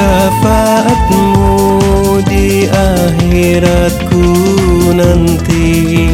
syafaatmu di akhiratku nanti.